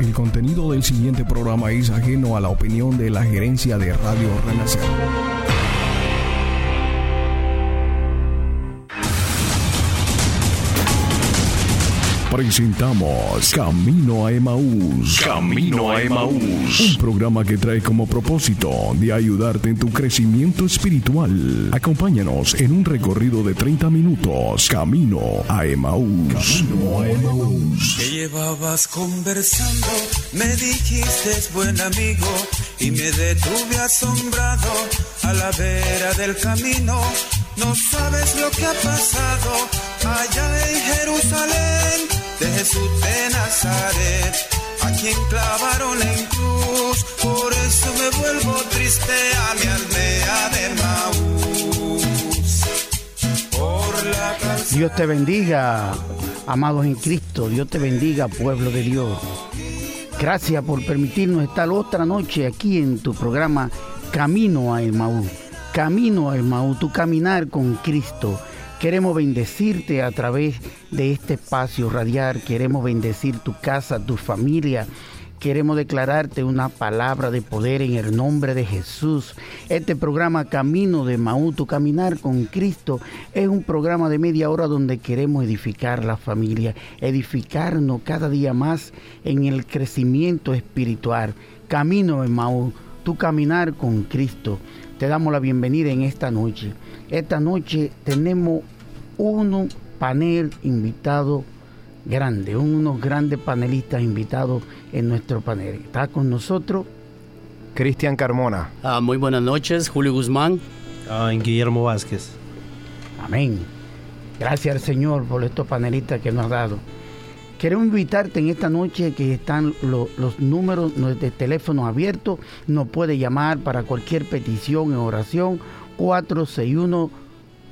El contenido del siguiente programa es ajeno a la opinión de la gerencia de Radio Renacer. Presentamos Camino a Emaús. Camino a Emaús. Un programa que trae como propósito de ayudarte en tu crecimiento espiritual. Acompáñanos en un recorrido de 30 minutos. Camino a Emaús. Camino a Emaús. Que llevabas conversando, me dijiste buen amigo y me detuve asombrado a la vera del camino. No sabes lo que ha pasado allá en Jerusalén de Jesús de Nazaret, a quien clavaron en cruz. Por eso me vuelvo triste a mi aldea de Maús. Por la Dios te bendiga, amados en Cristo. Dios te bendiga, pueblo de Dios. Gracias por permitirnos estar otra noche aquí en tu programa Camino a Maús. Camino a Maús, tu caminar con Cristo Queremos bendecirte a través de este espacio radial. Queremos bendecir tu casa, tu familia. Queremos declararte una palabra de poder en el nombre de Jesús. Este programa Camino de Maú, tu caminar con Cristo, es un programa de media hora donde queremos edificar la familia, edificarnos cada día más en el crecimiento espiritual. Camino de Maú, tu caminar con Cristo. Te damos la bienvenida en esta noche. Esta noche tenemos un panel invitado grande, unos grandes panelistas invitados en nuestro panel. Está con nosotros Cristian Carmona. Ah, muy buenas noches, Julio Guzmán. Ah, Guillermo Vázquez. Amén. Gracias al Señor por estos panelistas que nos ha dado. Queremos invitarte en esta noche que están los números de teléfono abiertos. Nos puede llamar para cualquier petición en oración 461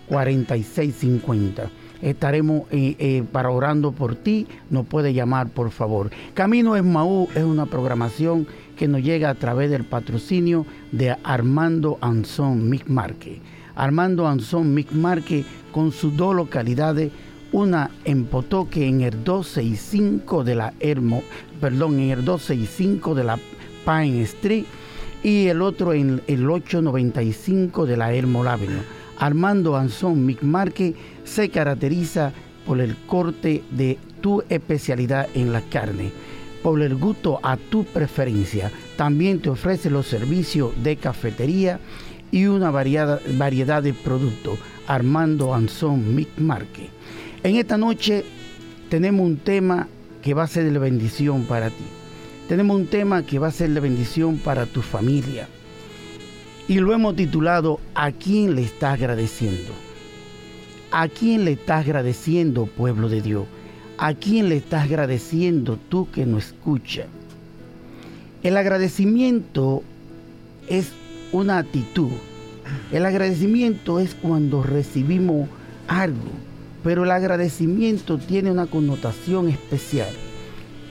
4650. Estaremos eh, eh, para orando por ti. Nos puede llamar, por favor. Camino en Maú es una programación que nos llega a través del patrocinio de Armando Anzón Micmarque. Armando Anzón Micmarque con sus dos localidades, una en Potoque en el 265 de la Hermo, perdón, en el 265 de la Pine Street y el otro en el 895 de la Hermo Avenue. Armando Anzón Micmarque se caracteriza por el corte de tu especialidad en la carne, por el gusto a tu preferencia. También te ofrece los servicios de cafetería y una variedad, variedad de productos. Armando Anzón Micmarque. En esta noche tenemos un tema que va a ser de bendición para ti. Tenemos un tema que va a ser de bendición para tu familia y lo hemos titulado ¿A quién le estás agradeciendo? ¿A quién le estás agradeciendo, pueblo de Dios? ¿A quién le estás agradeciendo tú que nos escucha? El agradecimiento es una actitud. El agradecimiento es cuando recibimos algo, pero el agradecimiento tiene una connotación especial.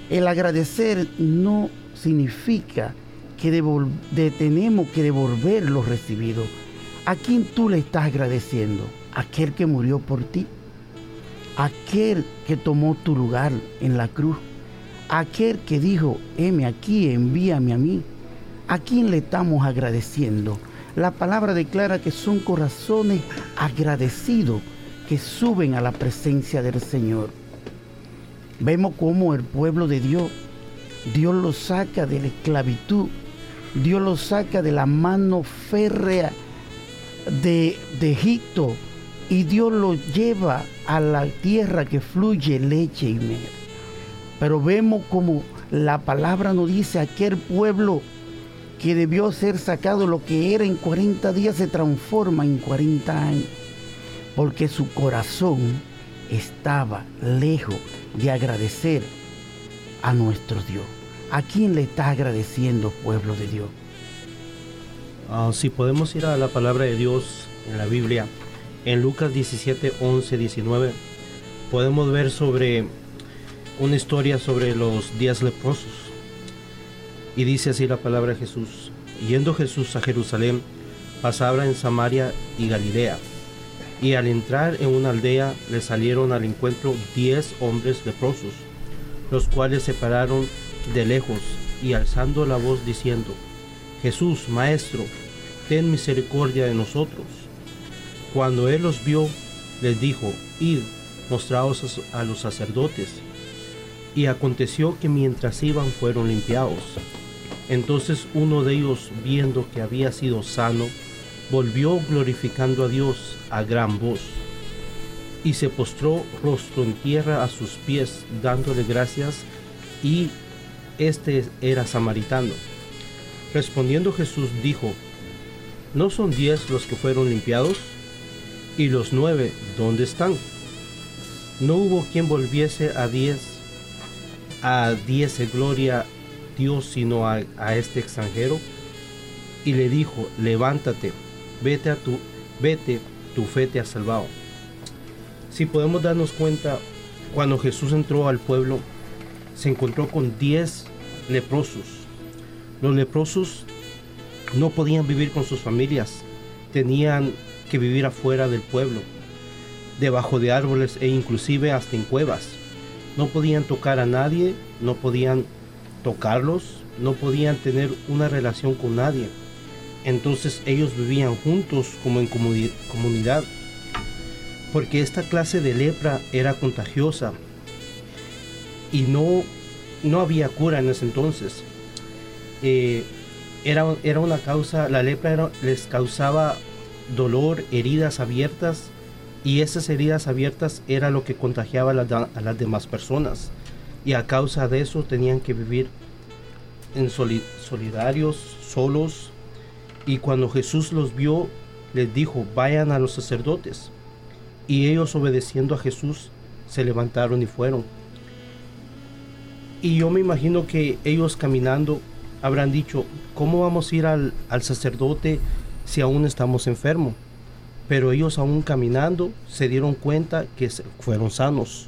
El agradecer no significa que tenemos que devolver lo recibido. ¿A quién tú le estás agradeciendo? ¿Aquel que murió por ti? ¿Aquel que tomó tu lugar en la cruz? ¿Aquel que dijo, heme aquí, envíame a mí? ¿A quién le estamos agradeciendo? La palabra declara que son corazones agradecidos que suben a la presencia del Señor. Vemos cómo el pueblo de Dios, Dios lo saca de la esclavitud Dios lo saca de la mano férrea de, Egipto y Dios lo lleva a la tierra que fluye leche y miel. Pero vemos como la palabra nos dice aquel pueblo que debió ser sacado lo que era en 40 días se transforma en 40 años, porque su corazón estaba lejos de agradecer a nuestro Dios. ¿A quién le está agradeciendo, pueblo de Dios? Ah, si podemos ir a la palabra de Dios en la Biblia, en Lucas 17, 11, 19, podemos ver sobre una historia sobre los días leprosos. Y dice así la palabra de Jesús. Yendo Jesús a Jerusalén, pasaba en Samaria y Galilea. Y al entrar en una aldea le salieron al encuentro diez hombres leprosos, los cuales se pararon de lejos y alzando la voz diciendo, Jesús, Maestro, ten misericordia de nosotros. Cuando él los vio, les dijo, Id, mostraos a los sacerdotes. Y aconteció que mientras iban fueron limpiados. Entonces uno de ellos, viendo que había sido sano, volvió glorificando a Dios a gran voz. Y se postró rostro en tierra a sus pies, dándole gracias, y este era samaritano. Respondiendo Jesús dijo, ¿no son diez los que fueron limpiados? ¿Y los nueve dónde están? No hubo quien volviese a diez, a diez gloria Dios sino a, a este extranjero. Y le dijo, levántate, vete a tu, vete, tu fe te ha salvado. Si podemos darnos cuenta, cuando Jesús entró al pueblo, se encontró con diez leprosos. Los leprosos no podían vivir con sus familias, tenían que vivir afuera del pueblo, debajo de árboles e inclusive hasta en cuevas. No podían tocar a nadie, no podían tocarlos, no podían tener una relación con nadie. Entonces ellos vivían juntos como en comunidad, porque esta clase de lepra era contagiosa y no, no había cura en ese entonces. Eh, era, era, una causa, la lepra les causaba dolor, heridas abiertas, y esas heridas abiertas era lo que contagiaba a, las demás personas. Y a causa de eso tenían que vivir en solidarios, solos. Y cuando Jesús los vio, les dijo, vayan a los sacerdotes. Y ellos obedeciendo a Jesús, se levantaron y fueron. Y yo me imagino que ellos caminando habrán dicho, ¿cómo vamos a ir al, sacerdote si aún estamos enfermos? Pero ellos aún caminando se dieron cuenta que fueron sanos.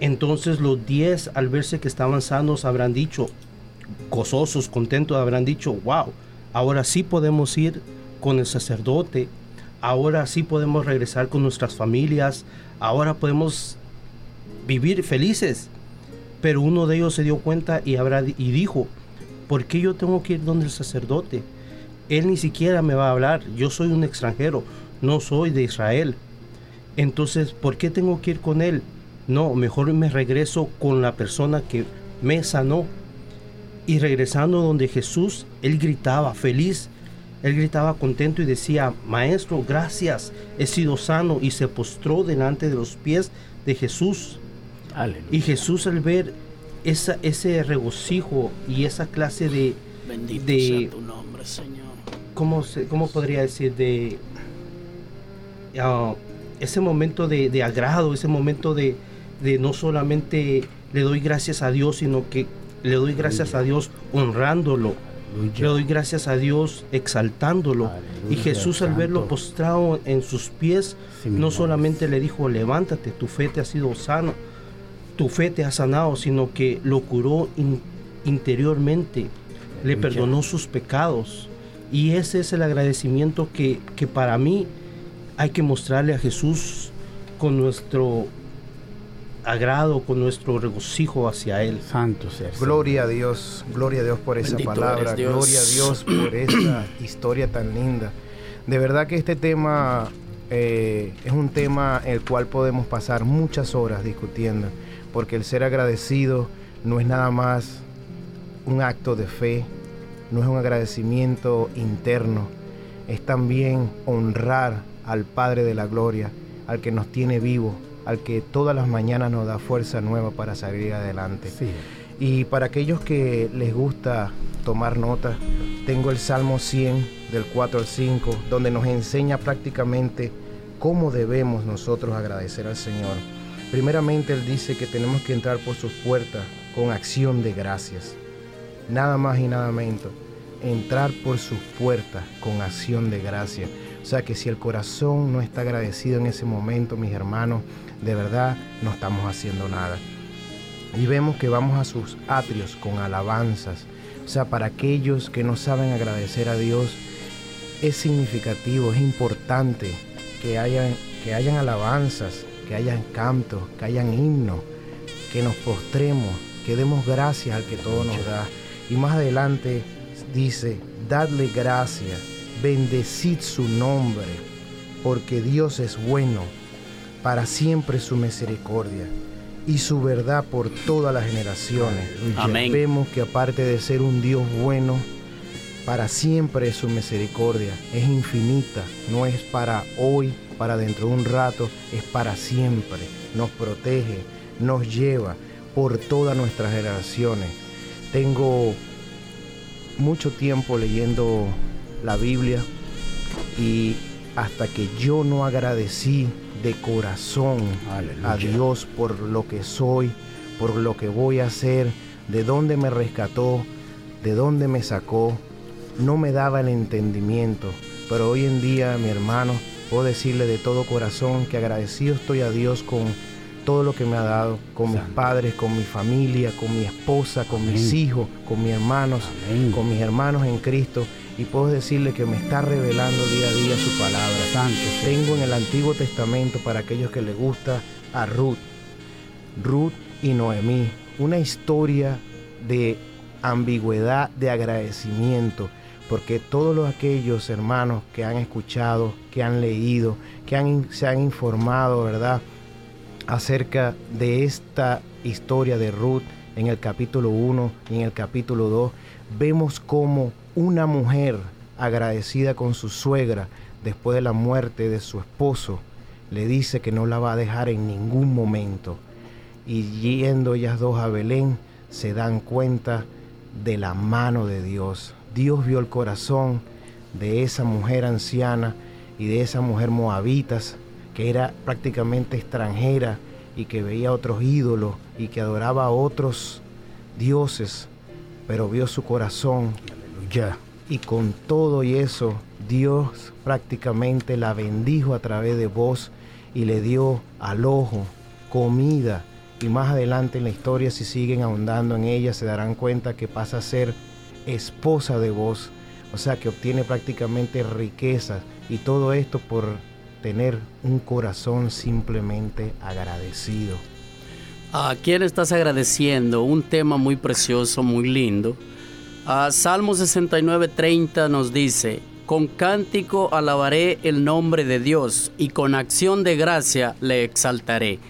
Entonces los diez al verse que estaban sanos habrán dicho, gozosos, contentos, habrán dicho, wow, ahora sí podemos ir con el sacerdote, ahora sí podemos regresar con nuestras familias, ahora podemos vivir felices. Pero uno de ellos se dio cuenta y, habrá, y dijo, ¿por qué yo tengo que ir donde el sacerdote? Él ni siquiera me va a hablar, yo soy un extranjero, no soy de Israel. Entonces, ¿por qué tengo que ir con él? No, mejor me regreso con la persona que me sanó. Y regresando donde Jesús, él gritaba feliz, él gritaba contento y decía, Maestro, gracias, he sido sano. Y se postró delante de los pies de Jesús. Y Jesús al ver esa, ese regocijo y esa clase de... Bendito sea tu nombre, Señor. ¿Cómo, se, cómo podría decir? De... Ah, ese momento de, agrado, ese momento de, de, no solamente le doy gracias a Dios, sino que le doy gracias a Dios honrándolo. Le doy gracias a Dios exaltándolo. y Jesús al verlo postrado en sus pies, no solamente le dijo, levántate, tu fe te ha sido sano tu fe te ha sanado, sino que lo curó interiormente, le perdonó sus pecados. Y ese es el agradecimiento que, que para mí hay que mostrarle a Jesús con nuestro agrado, con nuestro regocijo hacia Él. Santo sea. Gloria a Dios, gloria a Dios por esa palabra, gloria a Dios por esa historia tan linda. De verdad que este tema eh, es un tema el cual podemos pasar muchas horas discutiendo porque el ser agradecido no es nada más un acto de fe, no es un agradecimiento interno, es también honrar al Padre de la Gloria, al que nos tiene vivo, al que todas las mañanas nos da fuerza nueva para salir adelante. Y para aquellos que les gusta tomar nota, tengo el Salmo 100 del 4 al 5, donde nos enseña prácticamente cómo debemos nosotros agradecer al Señor. Primeramente Él dice que tenemos que entrar por sus puertas con acción de gracias. Nada más y nada menos. Entrar por sus puertas con acción de gracias. O sea que si el corazón no está agradecido en ese momento, mis hermanos, de verdad no estamos haciendo nada. Y vemos que vamos a sus atrios con alabanzas. O sea, para aquellos que no saben agradecer a Dios, es significativo, es importante que hayan, que hayan alabanzas, que hayan cantos, que hayan himnos, que nos postremos que demos gracias al que todo nos da. Y más adelante dice, dadle gracias, bendecid su nombre, porque Dios es bueno, para siempre su misericordia y su verdad por todas las generaciones. Amén. Vemos que aparte de ser un Dios bueno, para siempre su misericordia es infinita, no es para hoy, para dentro de un rato, es para siempre. Nos protege, nos lleva por todas nuestras generaciones. Tengo mucho tiempo leyendo la Biblia y hasta que yo no agradecí de corazón a Dios por lo que soy, por lo que voy a hacer, de dónde me rescató, de dónde me sacó, no me daba el entendimiento. Pero hoy en día, mi hermano, puedo decirle de todo corazón que agradecido estoy a Dios con todo lo que me ha dado, con mis padres, con mi familia, con mi esposa, con mis hijos, con mis hermanos, con mis hermanos en Cristo. Y puedo decirle que me está revelando día a día su palabra. Santo, Tengo en el Antiguo Testamento, para aquellos que les gusta, a Ruth. Ruth y Noemí. Una historia de ambigüedad, de agradecimiento. Porque todos los aquellos hermanos que han escuchado, que han leído, que han, se han informado, ¿verdad? acerca de esta historia de Ruth en el capítulo 1 y en el capítulo 2, vemos cómo una mujer agradecida con su suegra después de la muerte de su esposo, le dice que no la va a dejar en ningún momento. Y yendo ellas dos a Belén, se dan cuenta de la mano de Dios. Dios vio el corazón de esa mujer anciana y de esa mujer moabitas que era prácticamente extranjera y que veía otros ídolos y que adoraba a otros dioses, pero vio su corazón. Ya. Y con todo y eso, Dios prácticamente la bendijo a través de vos y le dio al ojo, comida. Y más adelante en la historia, si siguen ahondando en ella, se darán cuenta que pasa a ser esposa de vos. O sea que obtiene prácticamente riquezas. Y todo esto por tener un corazón simplemente agradecido. ¿A quién estás agradeciendo? Un tema muy precioso, muy lindo. A Salmo 69:30 nos dice, con cántico alabaré el nombre de Dios y con acción de gracia le exaltaré.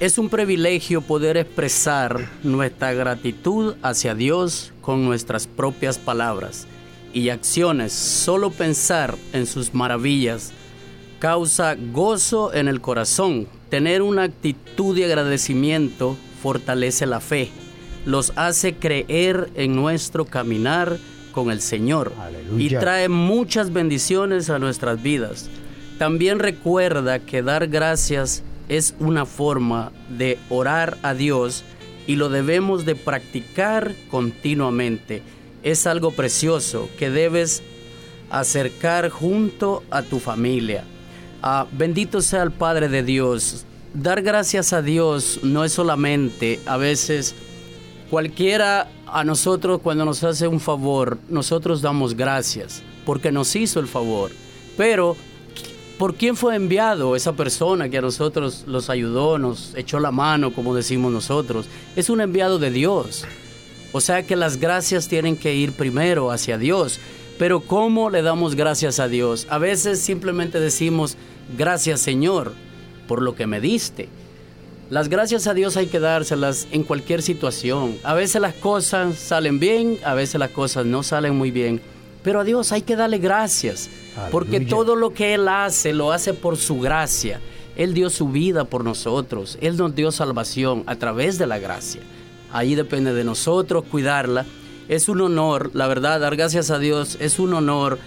Es un privilegio poder expresar nuestra gratitud hacia Dios con nuestras propias palabras y acciones. Solo pensar en sus maravillas causa gozo en el corazón. Tener una actitud de agradecimiento fortalece la fe, los hace creer en nuestro caminar con el Señor y trae muchas bendiciones a nuestras vidas. También recuerda que dar gracias es una forma de orar a Dios y lo debemos de practicar continuamente. Es algo precioso que debes acercar junto a tu familia. Ah, bendito sea el Padre de Dios. Dar gracias a Dios no es solamente a veces cualquiera a nosotros cuando nos hace un favor, nosotros damos gracias porque nos hizo el favor. Pero ¿por quién fue enviado esa persona que a nosotros los ayudó, nos echó la mano, como decimos nosotros? Es un enviado de Dios. O sea que las gracias tienen que ir primero hacia Dios. Pero ¿cómo le damos gracias a Dios? A veces simplemente decimos, gracias Señor por lo que me diste. Las gracias a Dios hay que dárselas en cualquier situación. A veces las cosas salen bien, a veces las cosas no salen muy bien. Pero a Dios hay que darle gracias. Porque todo lo que Él hace, lo hace por su gracia. Él dio su vida por nosotros. Él nos dio salvación a través de la gracia. Ahí depende de nosotros cuidarla. Es un honor, la verdad, dar gracias a Dios es un honor.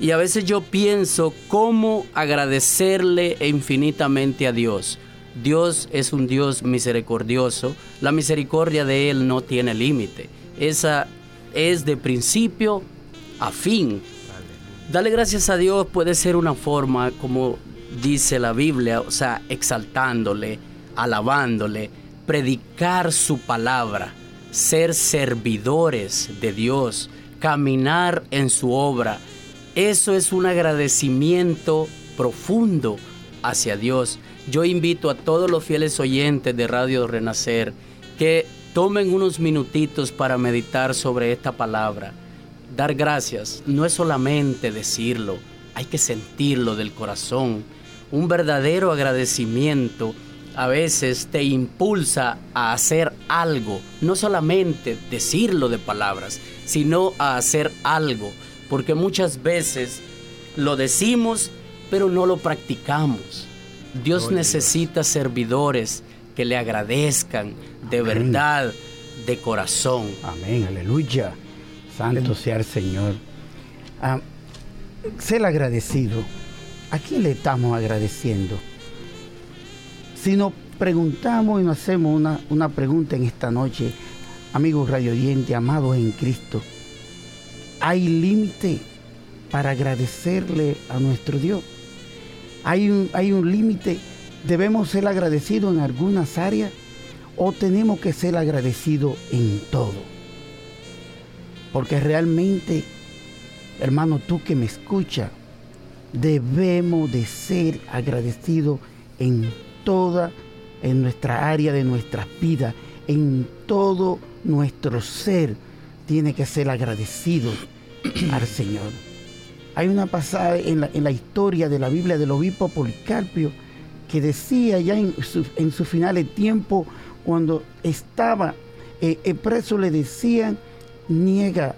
Y a veces yo pienso cómo agradecerle infinitamente a Dios. Dios es un Dios misericordioso. La misericordia de Él no tiene límite. Esa es de principio a fin. Dale gracias a Dios puede ser una forma, como dice la Biblia, o sea, exaltándole, alabándole, predicar su palabra, ser servidores de Dios, caminar en su obra. Eso es un agradecimiento profundo hacia Dios. Yo invito a todos los fieles oyentes de Radio Renacer que Tomen unos minutitos para meditar sobre esta palabra. Dar gracias no es solamente decirlo, hay que sentirlo del corazón. Un verdadero agradecimiento a veces te impulsa a hacer algo, no solamente decirlo de palabras, sino a hacer algo, porque muchas veces lo decimos, pero no lo practicamos. Dios necesita servidores que le agradezcan de verdad, de corazón. Amén, aleluya. Santo sea el Señor. Ah, ser agradecido. ¿A quién le estamos agradeciendo? Si nos preguntamos y nos hacemos una, una pregunta en esta noche, amigos radio oyentes, amados en Cristo, ¿hay límite para agradecerle a nuestro Dios? ¿Hay un, hay un límite? ¿Debemos ser agradecidos en algunas áreas o tenemos que ser agradecidos en todo? Porque realmente, hermano, tú que me escuchas, debemos de ser agradecidos en toda en nuestra área de nuestras vidas, en todo nuestro ser, tiene que ser agradecido al Señor. Hay una pasada en la, historia de la Biblia del obispo Policarpio que decía ya en su, en su final de tiempo, cuando estaba eh, eh, preso, le decían, niega,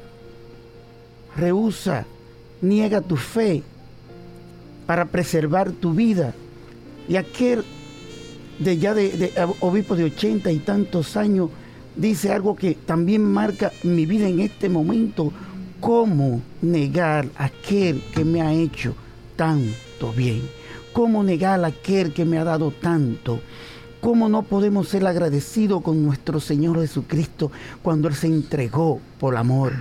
rehúsa, niega tu fe para preservar tu vida. Y aquel de ya de, obispo de ochenta y tantos años, dice algo que también marca mi vida en este momento. ¿Cómo negar aquel que me ha hecho tanto bien? ¿Cómo negar aquel que me ha dado tanto? ¿Cómo no podemos ser agradecidos con nuestro Señor Jesucristo cuando Él se entregó por amor?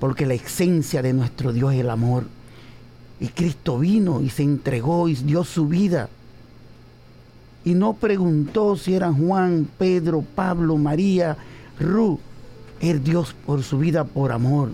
Porque la esencia de nuestro Dios es el amor. Y Cristo vino y se entregó y dio su vida y no preguntó si eran Juan, Pedro, Pablo, María, Ru. El Dios por su vida, por amor.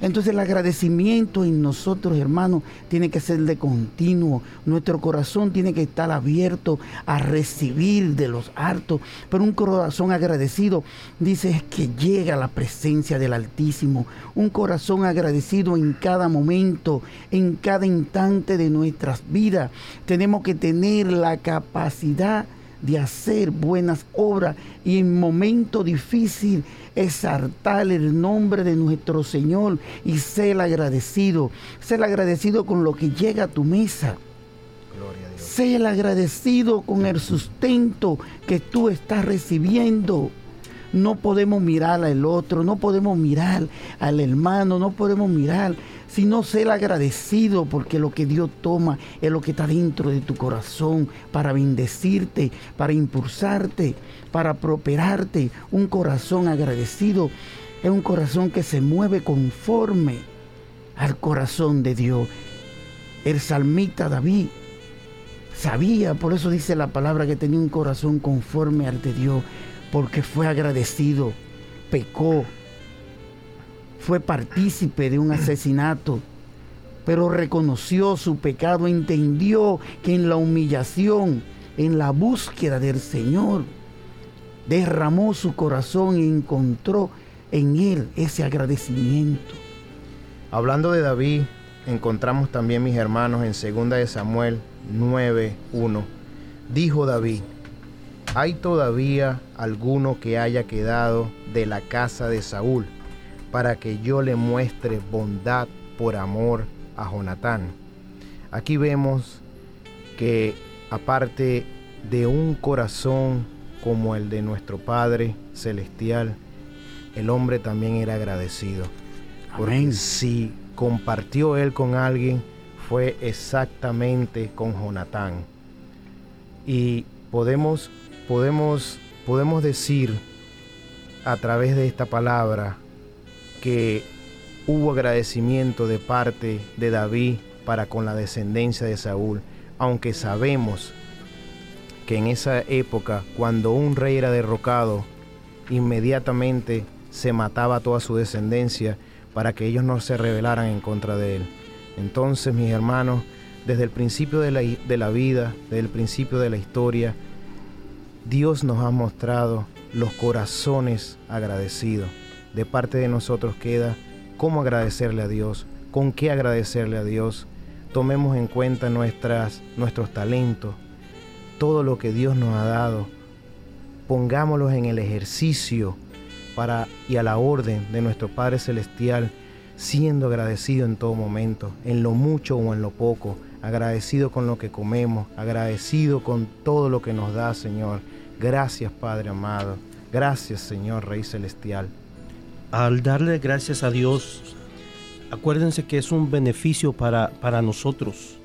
Entonces el agradecimiento en nosotros, hermanos, tiene que ser de continuo. Nuestro corazón tiene que estar abierto a recibir de los hartos. Pero un corazón agradecido, dice, es que llega a la presencia del Altísimo. Un corazón agradecido en cada momento, en cada instante de nuestras vidas. Tenemos que tener la capacidad hacer buenas obras y en momento difícil exaltar el nombre de nuestro Señor y ser agradecido. Ser agradecido con lo que llega a tu mesa. Ser agradecido con el sustento que tú estás recibiendo. No podemos mirar al otro, no podemos mirar al hermano, no podemos mirar sino ser agradecido porque lo que Dios toma es lo que está dentro de tu corazón para bendecirte, para impulsarte, para prosperarte. Un corazón agradecido es un corazón que se mueve conforme al corazón de Dios. El salmista David sabía, por eso dice la palabra que tenía un corazón conforme al de Dios, porque fue agradecido, pecó, fue partícipe de un asesinato, pero reconoció su pecado, entendió que en la humillación, en la búsqueda del Señor, derramó su corazón y encontró en él ese agradecimiento. Hablando de David, encontramos también mis hermanos en 2 de Samuel 9:1. Dijo David: ¿Hay todavía alguno que haya quedado de la casa de Saúl? Para que yo le muestre bondad por amor a Jonatán. Aquí vemos que aparte de un corazón como el de nuestro Padre Celestial, el hombre también era agradecido. Porque si compartió él con alguien, fue exactamente con Jonatán. Y podemos, podemos, podemos decir a través de esta palabra que hubo agradecimiento de parte de David para con la descendencia de Saúl, aunque sabemos que en esa época, cuando un rey era derrocado, inmediatamente se mataba toda su descendencia para que ellos no se rebelaran en contra de él. Entonces, mis hermanos, desde el principio de la, de la vida, desde el principio de la historia, Dios nos ha mostrado los corazones agradecidos. De parte de nosotros queda cómo agradecerle a Dios, con qué agradecerle a Dios. Tomemos en cuenta nuestras, nuestros talentos, todo lo que Dios nos ha dado. Pongámoslos en el ejercicio para y a la orden de nuestro Padre Celestial, siendo agradecido en todo momento, en lo mucho o en lo poco, agradecido con lo que comemos, agradecido con todo lo que nos da, Señor. Gracias, Padre amado. Gracias, Señor Rey Celestial. Al darle gracias a Dios, acuérdense que es un beneficio para, para nosotros.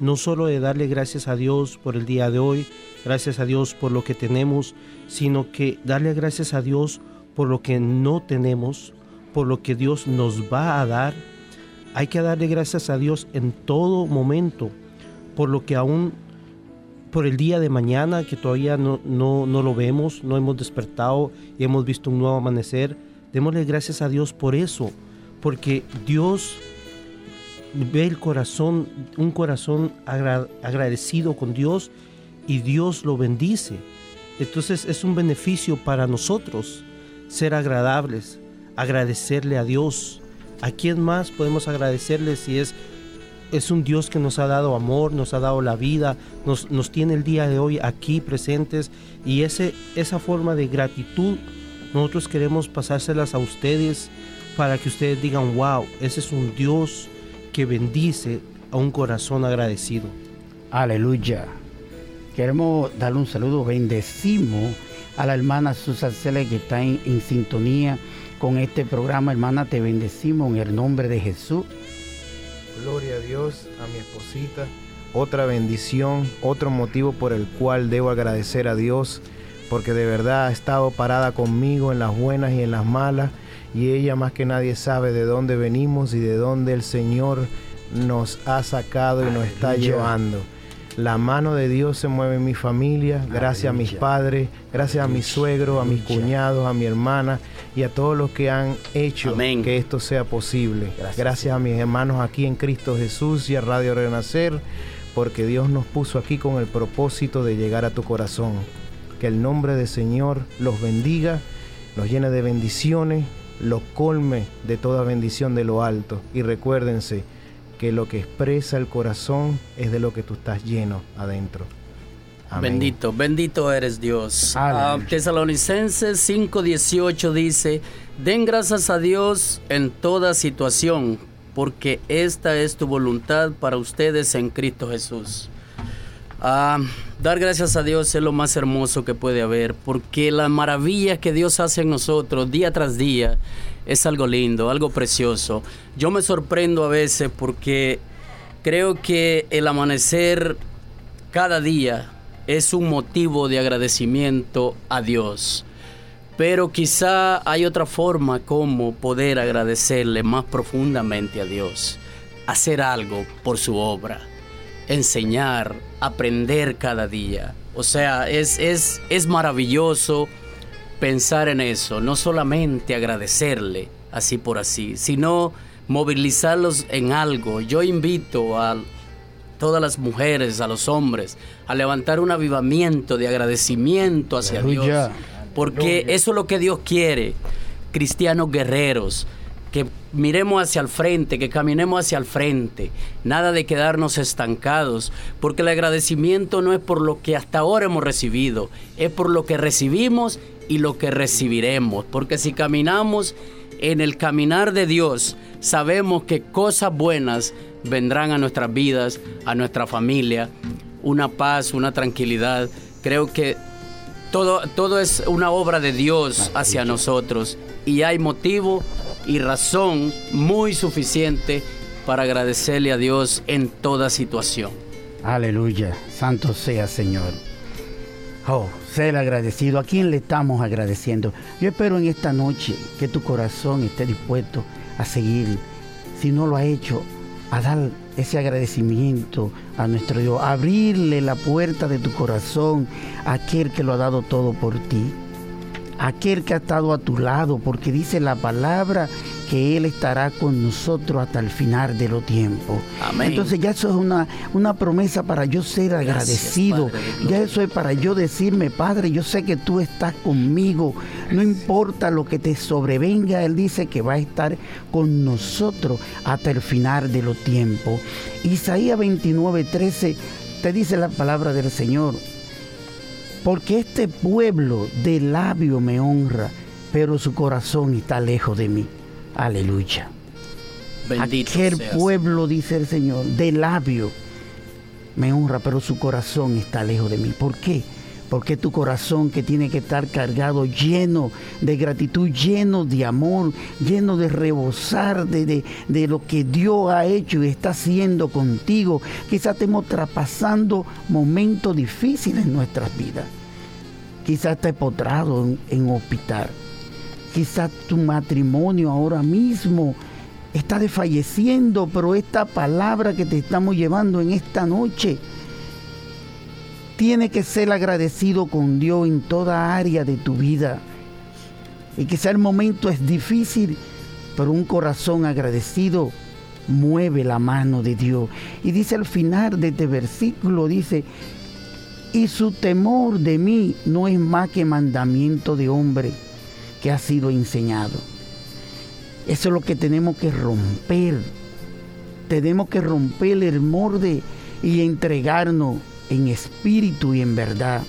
No solo de darle gracias a Dios por el día de hoy, gracias a Dios por lo que tenemos, sino que darle gracias a Dios por lo que no tenemos, por lo que Dios nos va a dar. Hay que darle gracias a Dios en todo momento, por lo que aún por el día de mañana que todavía no, no, no, lo vemos, no hemos despertado y hemos visto un nuevo amanecer. Démosle gracias a Dios por eso, porque Dios ve el corazón, un corazón agradecido con Dios y Dios lo bendice. Entonces es un beneficio para nosotros ser agradables, agradecerle a Dios. ¿A quién más podemos agradecerle si es es un Dios que nos ha dado amor, nos ha dado la vida, nos, nos tiene el día de hoy aquí presentes y ese, esa forma de gratitud nosotros queremos pasárselas a ustedes para que ustedes digan, wow, ese es un Dios que bendice a un corazón agradecido. Aleluya. Queremos darle un saludo, bendecimos a la hermana Susan Cele que está en, en sintonía con este programa. Hermana, te bendecimos en el nombre de Jesús. Gloria a Dios, a mi esposita. Otra bendición, otro motivo por el cual debo agradecer a Dios, porque de verdad ha estado parada conmigo en las buenas y en las malas, y ella más que nadie sabe de dónde venimos y de dónde el Señor nos ha sacado y nos está llevando. La mano de Dios se mueve en mi familia, gracias a mis padres, gracias a mi suegro, a mis cuñados, a mi hermana y a todos los que han hecho que esto sea posible. Gracias. gracias a mis hermanos aquí en Cristo Jesús y a Radio Renacer, porque Dios nos puso aquí con el propósito de llegar a tu corazón. Que el nombre del Señor los bendiga, los llene de bendiciones, los colme de toda bendición de lo alto. Y recuérdense, que lo que expresa el corazón es de lo que tú estás lleno adentro. Amén. Bendito, bendito eres Dios. Uh, Tesalonicenses 5:18 dice, den gracias a Dios en toda situación, porque esta es tu voluntad para ustedes en Cristo Jesús. Uh, dar gracias a Dios es lo más hermoso que puede haber, porque la maravilla que Dios hace en nosotros día tras día es algo lindo, algo precioso. Yo me sorprendo a veces porque creo que el amanecer cada día es un motivo de agradecimiento a Dios. Pero quizá hay otra forma como poder agradecerle más profundamente a Dios. Hacer algo por su obra. Enseñar, aprender cada día. O sea, es, es, es maravilloso pensar en eso, no solamente agradecerle así por así, sino movilizarlos en algo. Yo invito a todas las mujeres, a los hombres, a levantar un avivamiento de agradecimiento hacia Dios, porque eso es lo que Dios quiere, cristianos guerreros, que miremos hacia el frente, que caminemos hacia el frente, nada de quedarnos estancados, porque el agradecimiento no es por lo que hasta ahora hemos recibido, es por lo que recibimos y lo que recibiremos. Porque si caminamos en el caminar de Dios, sabemos que cosas buenas vendrán a nuestras vidas, a nuestra familia, una paz, una tranquilidad. Creo que todo, todo es una obra de Dios hacia nosotros y hay motivo y razón muy suficiente para agradecerle a Dios en toda situación. Aleluya, santo sea Señor. Oh, ser agradecido. ¿A quién le estamos agradeciendo? Yo espero en esta noche que tu corazón esté dispuesto a seguir, si no lo ha hecho, a dar ese agradecimiento a nuestro Dios, abrirle la puerta de tu corazón a aquel que lo ha dado todo por ti, aquel que ha estado a tu lado, porque dice la palabra que Él estará con nosotros hasta el final de los tiempos. Entonces ya eso es una, una promesa para yo ser agradecido. ya eso es para yo decirme, Padre, yo sé que tú estás conmigo. No importa lo que te sobrevenga, Él dice que va a estar con nosotros hasta el final de los tiempos. Isaías 29, 13 te dice la palabra del Señor. Porque este pueblo de labio me honra, pero su corazón está lejos de mí. Aleluya. Bendito Aquel pueblo, dice el Señor, de labio me honra, pero su corazón está lejos de mí. ¿Por qué? Porque tu corazón que tiene que estar cargado, lleno de gratitud, lleno de amor, lleno de rebosar de, de, lo que Dios ha hecho y está haciendo contigo. Quizás estemos traspasando momentos difíciles en nuestras vidas. Quizás estés potrado en, en hospital Quizás tu matrimonio ahora mismo está desfalleciendo, pero esta palabra que te estamos llevando en esta noche tiene que ser agradecido con Dios en toda área de tu vida. Y quizá el momento es difícil, pero un corazón agradecido mueve la mano de Dios. Y dice al final de este versículo, dice, y su temor de mí no es más que mandamiento de hombre que ha sido enseñado. Eso es lo que tenemos que romper. Tenemos que romper el morde y entregarnos en espíritu y en verdad.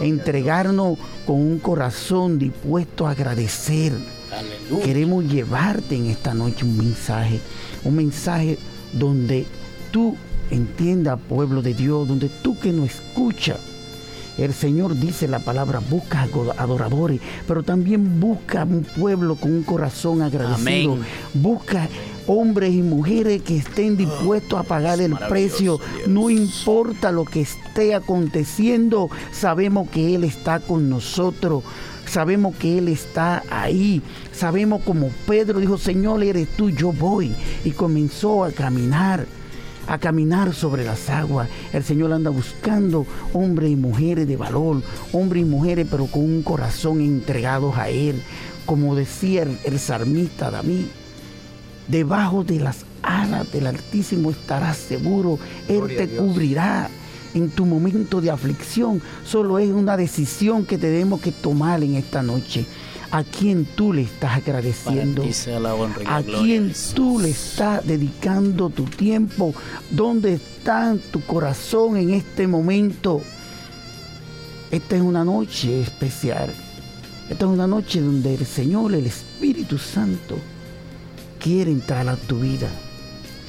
Entregarnos con un corazón dispuesto a agradecer. Queremos llevarte en esta noche un mensaje. Un mensaje donde tú entiendas, pueblo de Dios, donde tú que no escuchas, el Señor dice la palabra, busca adoradores, pero también busca un pueblo con un corazón agradecido. Busca hombres y mujeres que estén dispuestos a pagar el precio. No importa lo que esté aconteciendo, sabemos que Él está con nosotros. Sabemos que Él está ahí. Sabemos como Pedro dijo, Señor, eres tú, yo voy. Y comenzó a caminar a caminar sobre las aguas. El Señor anda buscando hombres y mujeres de valor, hombres y mujeres pero con un corazón entregados a Él. Como decía el, el salmista David, debajo de las alas del Altísimo estarás seguro, Él te cubrirá en tu momento de aflicción. Solo es una decisión que tenemos que tomar en esta noche a quien tú le estás agradeciendo, a quien tú le estás dedicando tu tiempo, dónde está tu corazón en este momento. Esta es una noche especial. Esta es una noche donde el Señor, el Espíritu Santo, quiere entrar a tu vida.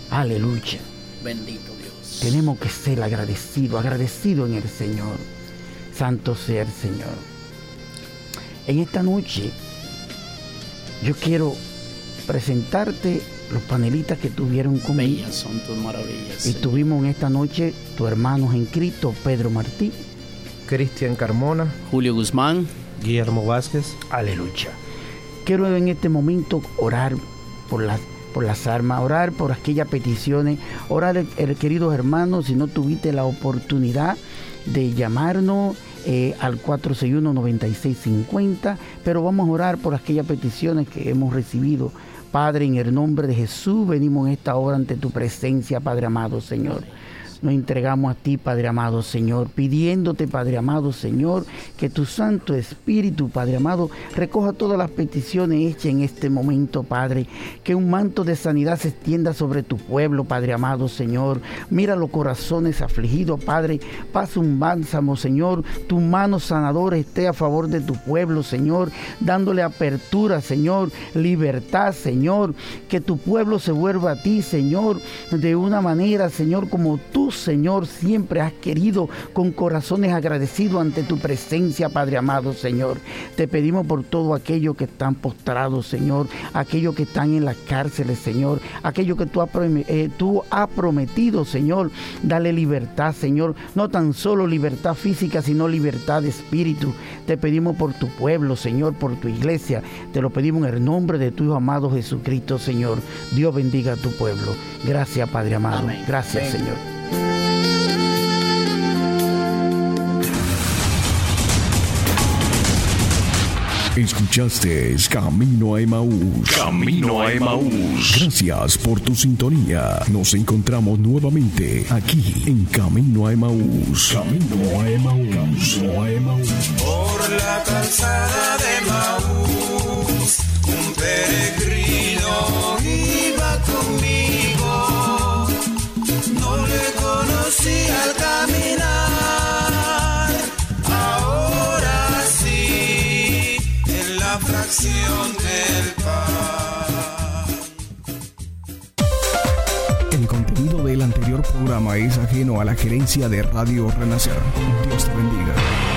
Aleluya. Bendito Dios. Tenemos que ser agradecidos, agradecidos en el Señor. Santo sea el Señor. En esta noche yo quiero presentarte los panelistas que tuvieron conmigo. Bellas son tus maravillas. Y tuvimos en esta noche tus hermanos en Cristo, Pedro Martí, Cristian Carmona, Julio Guzmán, Guillermo Vázquez. Aleluya. Quiero en este momento orar por las por las armas, orar por aquellas peticiones, orar, el, el queridos hermanos, si no tuviste la oportunidad de llamarnos eh, al 461-9650, pero vamos a orar por aquellas peticiones que hemos recibido. Padre, en el nombre de Jesús, venimos en esta hora ante tu presencia, Padre amado Señor nos entregamos a ti, Padre amado Señor, pidiéndote, Padre amado Señor, que tu Santo Espíritu, Padre amado, recoja todas las peticiones hechas en este momento, Padre, que un manto de sanidad se extienda sobre tu pueblo, Padre amado Señor. Mira los corazones afligidos, Padre, pasa un bálsamo, Señor, tu mano sanadora esté a favor de tu pueblo, Señor, dándole apertura, Señor, libertad, Señor, que tu pueblo se vuelva a ti, Señor, de una manera, Señor, como tú Señor, siempre has querido con corazones agradecidos ante tu presencia, Padre amado, Señor. Te pedimos por todo aquello que están postrados, Señor, aquellos que están en las cárceles, Señor, aquello que tú has, eh, tú has prometido, Señor. Dale libertad, Señor, no tan solo libertad física, sino libertad de espíritu. Te pedimos por tu pueblo, Señor, por tu iglesia. Te lo pedimos en el nombre de tu Hijo amado Jesucristo, Señor. Dios bendiga a tu pueblo. Gracias, Padre amado. Gracias, Señor. Escuchaste Camino a Emaús. Camino a Emaús. Gracias por tu sintonía. Nos encontramos nuevamente aquí en Camino a Emaús. Camino a Emaús. Camino a Emaús. Por la calzada de Emaús, un peregrino El contenido del anterior programa es ajeno a la gerencia de Radio Renacer. Dios te bendiga.